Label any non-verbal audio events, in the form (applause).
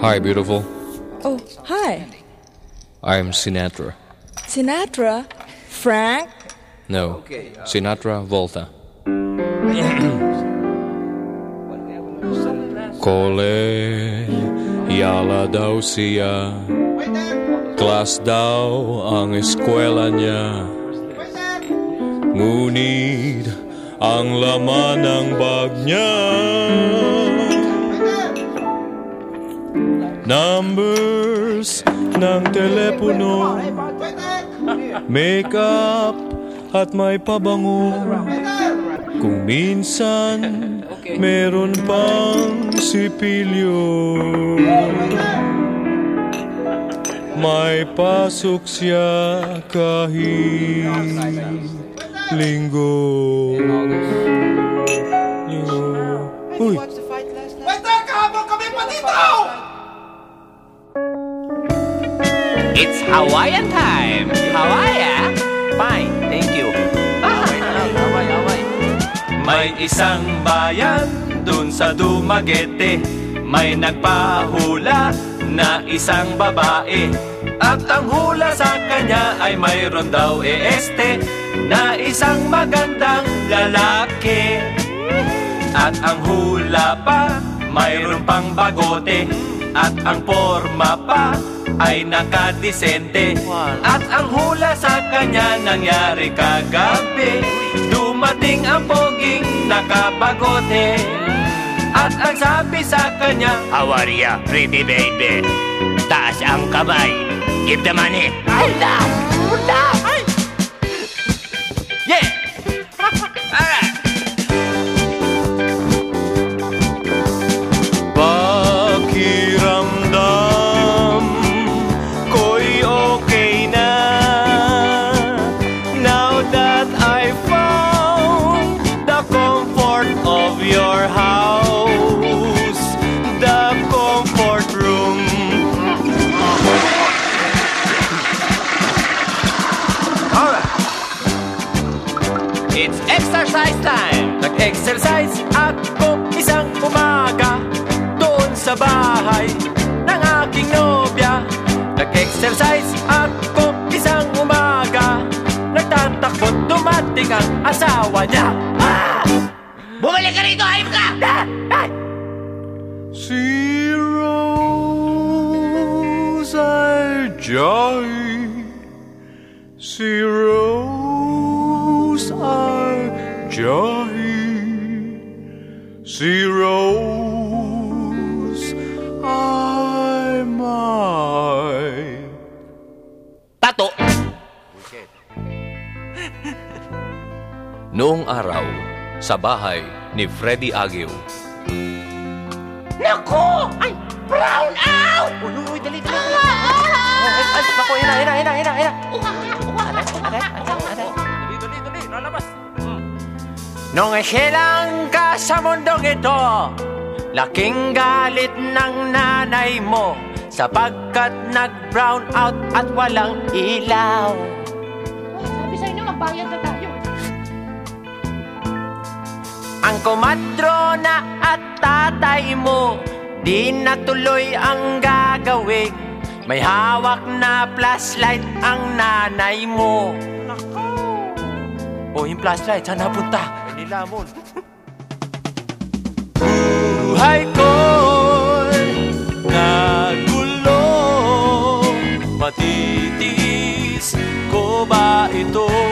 Hi, beautiful. Oh, hi. I'm Sinatra. Sinatra? Frank? No, Sinatra Volta. (coughs) Kole, yala daw siya. Class daw ang eskwela niya. Ngunit ang laman ng bag niya. Numbers ng telepono. Makeup at may pabango. Kung minsan meron pang sipilyo. May pasok siya kahit linggo. Linggo. Uy, Waiter, kahapon kami pa dito! It's Hawaiian time! Hawaii! Fine, thank you. Away na lang, away, away. May isang bayan dun sa Dumaguete May nagpahula na isang babae At ang hula sa kanya ay mayroon daw e este Na isang magandang lalaki. At ang hula pa, mayroon pang bagote. At ang forma pa, ay nakadisente. At ang hula sa kanya nangyari kagabi. Dumating ang poging nakabagote. At ang sabi sa kanya How are ya, pretty baby? Taas ang kamay. Give the money. Hula! Ay! Yeah! Alright! Pakiramdam ko'y okay na Now that I found the comfort of your house exercise time! Nag-exercise ako isang umaga Doon sa bahay ng aking nobya Nag-exercise ako isang umaga Nagtatakbo dumating ang asawa niya ah! Bumalik ka rito, ayun ka! Ah! Ay! Si Rose ay joy Si Rose Si Rose ay my Tato! Noong araw, sa bahay ni Freddy Ageo, Naku! Ay! Brown out! Uy, uy, dali, dali, dali. Oh, ay, ay, naku, ina, ina, ina, ina, ina. Aray, aray, aray, aray. Dali, dali, dali, lalabas Nung isilang ka sa mundong ito, laking galit ng nanay mo sapagkat nag-brown out at walang ilaw. Sabi sa inyo, magbayad na tayo. Ang kumadrona at tatay mo, di natuloy ang gagawin. May hawak na flashlight ang nanay mo. Oh, yung flashlight, saan napunta? Nilamon. Buhay ko'y nagulo Matitiis ko ba ito?